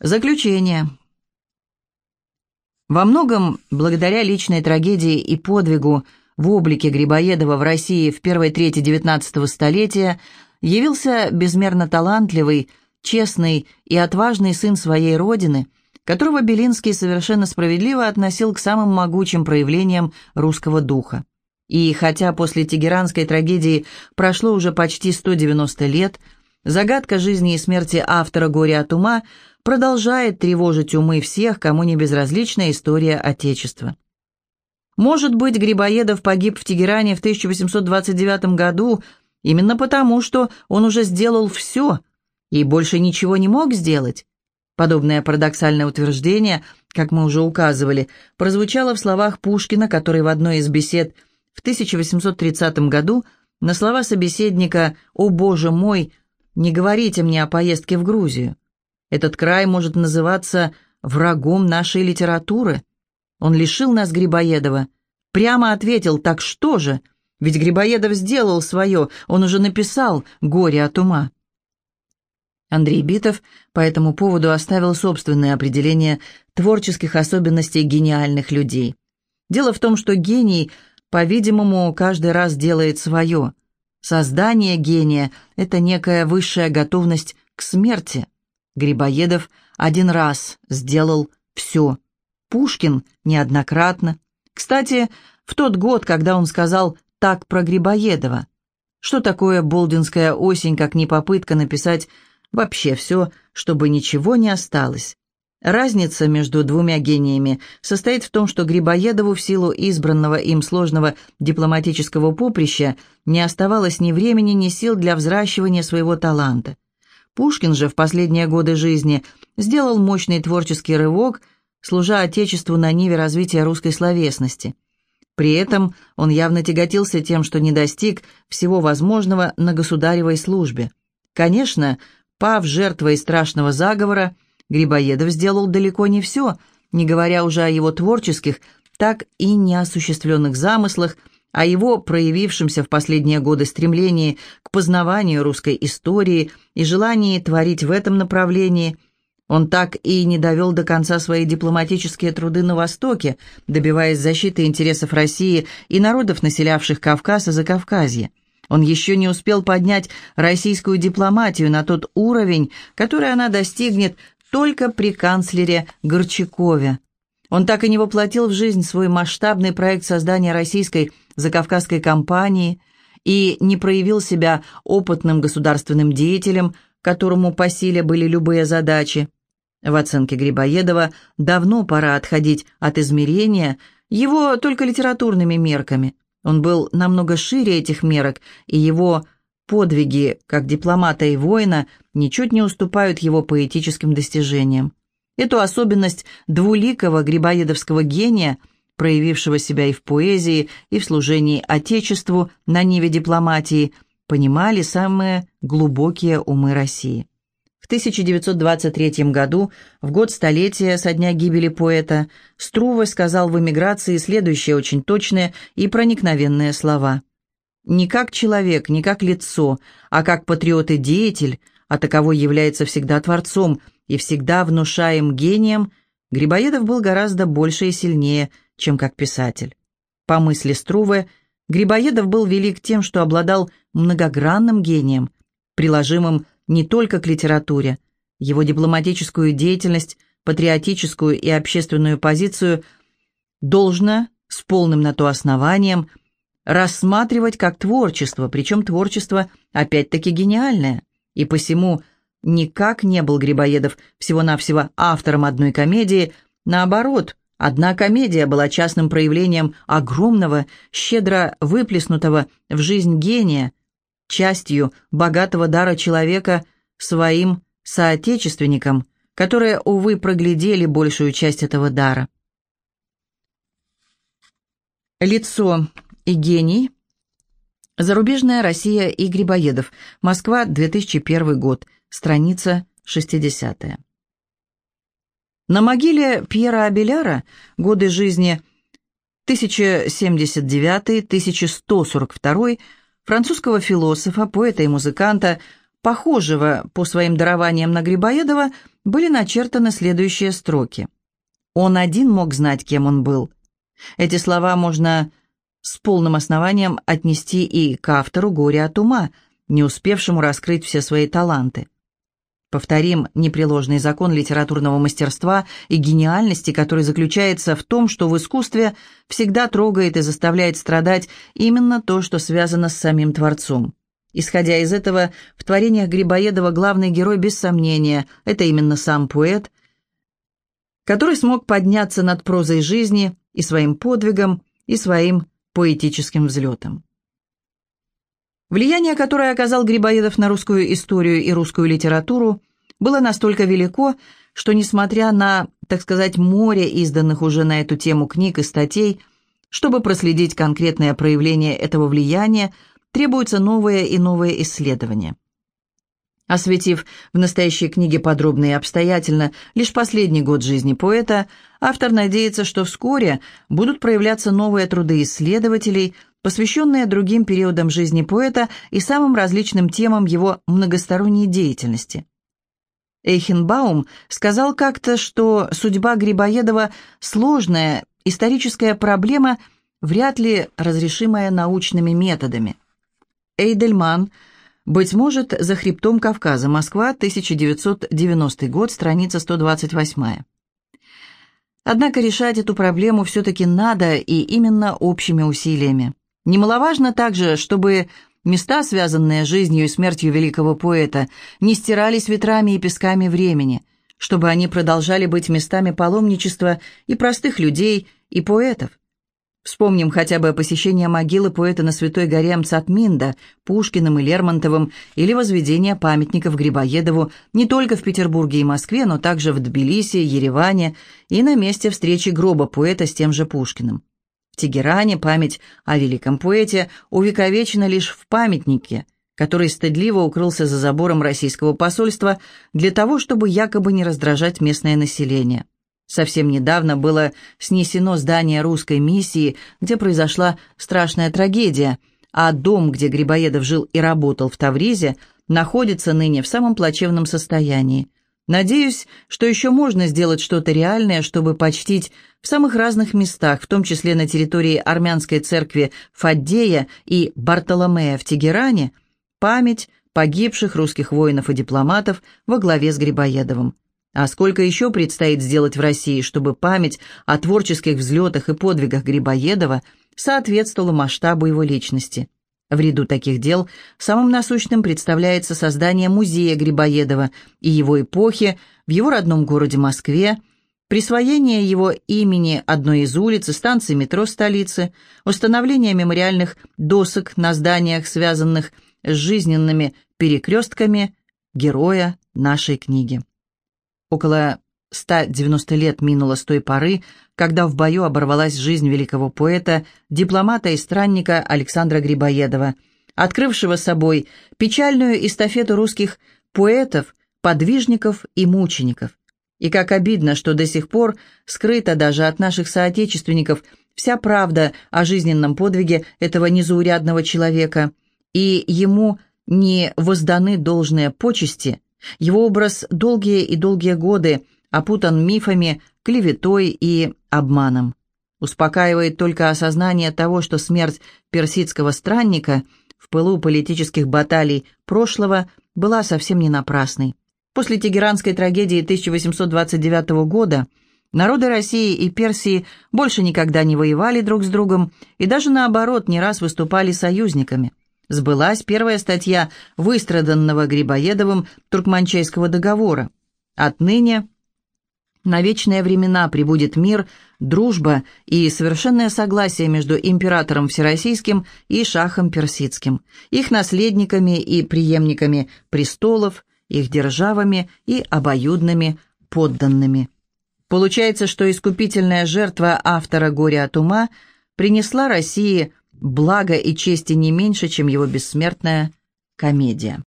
Заключение. Во многом, благодаря личной трагедии и подвигу в облике Грибоедова в России в первой трети XIX столетия, явился безмерно талантливый, честный и отважный сын своей родины, которого Белинский совершенно справедливо относил к самым могучим проявлениям русского духа. И хотя после тегеранской трагедии прошло уже почти 190 лет, загадка жизни и смерти автора «Горя от ума» продолжает тревожить умы всех, кому не безразлична история Отечества. Может быть, Грибоедов погиб в Тегеране в 1829 году именно потому, что он уже сделал все и больше ничего не мог сделать. Подобное парадоксальное утверждение, как мы уже указывали, прозвучало в словах Пушкина, который в одной из бесед в 1830 году на слова собеседника «О, Боже мой, не говорите мне о поездке в Грузию». Этот край может называться врагом нашей литературы. Он лишил нас Грибоедова. Прямо ответил, так что же? Ведь Грибоедов сделал свое, он уже написал «Горе от ума». Андрей Битов по этому поводу оставил собственное определение творческих особенностей гениальных людей. Дело в том, что гений, по-видимому, каждый раз делает свое. Создание гения – это некая высшая готовность к смерти – Грибоедов один раз сделал все. Пушкин неоднократно. Кстати, в тот год, когда он сказал так про Грибоедова. Что такое болдинская осень, как не попытка написать вообще все, чтобы ничего не осталось? Разница между двумя гениями состоит в том, что Грибоедову в силу избранного им сложного дипломатического поприща не оставалось ни времени, ни сил для взращивания своего таланта. Пушкин же в последние годы жизни сделал мощный творческий рывок, служа Отечеству на ниве развития русской словесности. При этом он явно тяготился тем, что не достиг всего возможного на государевой службе. Конечно, пав жертвой страшного заговора, Грибоедов сделал далеко не все, не говоря уже о его творческих, так и неосуществленных замыслах – о его проявившемся в последние годы стремлении к познаванию русской истории и желании творить в этом направлении, он так и не довел до конца свои дипломатические труды на Востоке, добиваясь защиты интересов России и народов, населявших Кавказ и Закавказье. Он еще не успел поднять российскую дипломатию на тот уровень, который она достигнет только при канцлере Горчакове. Он так и не воплотил в жизнь свой масштабный проект создания российской закавказской компании и не проявил себя опытным государственным деятелем, которому по силе были любые задачи. В оценке Грибоедова давно пора отходить от измерения его только литературными мерками. Он был намного шире этих мерок, и его подвиги как дипломата и воина ничуть не уступают его поэтическим достижениям. Эту особенность двуликого грибоедовского гения – проявившего себя и в поэзии, и в служении Отечеству на ниве дипломатии, понимали самые глубокие умы России. В 1923 году, в год столетия со дня гибели поэта, Струве сказал в эмиграции следующие очень точные и проникновенные слова. «Не как человек, не как лицо, а как патриот и деятель, а таковой является всегда творцом и всегда внушаем гением, Грибоедов был гораздо больше и сильнее – чем как писатель. По мысли Струве, Грибоедов был велик тем, что обладал многогранным гением, приложимым не только к литературе. Его дипломатическую деятельность, патриотическую и общественную позицию должно, с полным на то основанием, рассматривать как творчество, причем творчество опять-таки гениальное. И посему никак не был Грибоедов всего-навсего автором одной комедии, наоборот – Одна комедия была частным проявлением огромного, щедро выплеснутого в жизнь гения, частью богатого дара человека своим соотечественникам, которые, увы, проглядели большую часть этого дара. Лицо и гений. Зарубежная Россия и Грибоедов. Москва, 2001 год. Страница 60 -я. На могиле Пьера Абеляра годы жизни 1079-1142 французского философа, поэта и музыканта, похожего по своим дарованиям на Грибоедова, были начертаны следующие строки. «Он один мог знать, кем он был». Эти слова можно с полным основанием отнести и к автору «Горе от ума», не успевшему раскрыть все свои таланты. Повторим непреложный закон литературного мастерства и гениальности, который заключается в том, что в искусстве всегда трогает и заставляет страдать именно то, что связано с самим Творцом. Исходя из этого, в творениях Грибоедова главный герой, без сомнения, это именно сам поэт, который смог подняться над прозой жизни и своим подвигом, и своим поэтическим взлетом. Влияние, которое оказал Грибоедов на русскую историю и русскую литературу, было настолько велико, что, несмотря на, так сказать, море изданных уже на эту тему книг и статей, чтобы проследить конкретное проявление этого влияния, требуются новые и новые исследования. Осветив в настоящей книге подробно и обстоятельно лишь последний год жизни поэта, автор надеется, что вскоре будут проявляться новые труды исследователей, посвященные другим периодам жизни поэта и самым различным темам его многосторонней деятельности. Эйхенбаум сказал как-то, что судьба Грибоедова – сложная историческая проблема, вряд ли разрешимая научными методами. Эйдельман, быть может, «За хребтом Кавказа», Москва, 1990 год, страница 128. Однако решать эту проблему все-таки надо и именно общими усилиями. Немаловажно также, чтобы места, связанные жизнью и смертью великого поэта, не стирались ветрами и песками времени, чтобы они продолжали быть местами паломничества и простых людей, и поэтов. Вспомним хотя бы посещение могилы поэта на Святой горе Мцатминда, Пушкиным и Лермонтовым, или возведение памятников Грибоедову не только в Петербурге и Москве, но также в Тбилиси, Ереване и на месте встречи гроба поэта с тем же Пушкиным. Тегеране память о великом поэте увековечена лишь в памятнике, который стыдливо укрылся за забором российского посольства для того, чтобы якобы не раздражать местное население. Совсем недавно было снесено здание русской миссии, где произошла страшная трагедия, а дом, где Грибоедов жил и работал в Тавризе, находится ныне в самом плачевном состоянии. Надеюсь, что еще можно сделать что-то реальное, чтобы почтить в самых разных местах, в том числе на территории армянской церкви Фаддея и Бартоломея в Тегеране, память погибших русских воинов и дипломатов во главе с Грибоедовым. А сколько еще предстоит сделать в России, чтобы память о творческих взлетах и подвигах Грибоедова соответствовала масштабу его личности. В ряду таких дел самым насущным представляется создание музея Грибоедова и его эпохи в его родном городе Москве, присвоение его имени одной из улиц и станции метро столицы, установление мемориальных досок на зданиях, связанных с жизненными перекрестками героя нашей книги. Около 190 лет минуло с той поры, когда в бою оборвалась жизнь великого поэта, дипломата и странника Александра Грибоедова, открывшего собой печальную эстафету русских поэтов, подвижников и мучеников. И как обидно, что до сих пор скрыта даже от наших соотечественников вся правда о жизненном подвиге этого незаурядного человека, и ему не возданы должные почести, его образ долгие и долгие годы опутан мифами, клеветой и обманом. Успокаивает только осознание того, что смерть персидского странника в пылу политических баталий прошлого была совсем не напрасной. После Тегеранской трагедии 1829 года народы России и Персии больше никогда не воевали друг с другом и даже наоборот не раз выступали союзниками. Сбылась первая статья выстраданного Грибоедовым Туркманчайского договора. Отныне на вечные времена прибудет мир, дружба и совершенное согласие между императором Всероссийским и шахом Персидским, их наследниками и преемниками престолов, их державами и обоюдными подданными. Получается, что искупительная жертва автора «Горя от ума» принесла России благо и чести не меньше, чем его бессмертная комедия.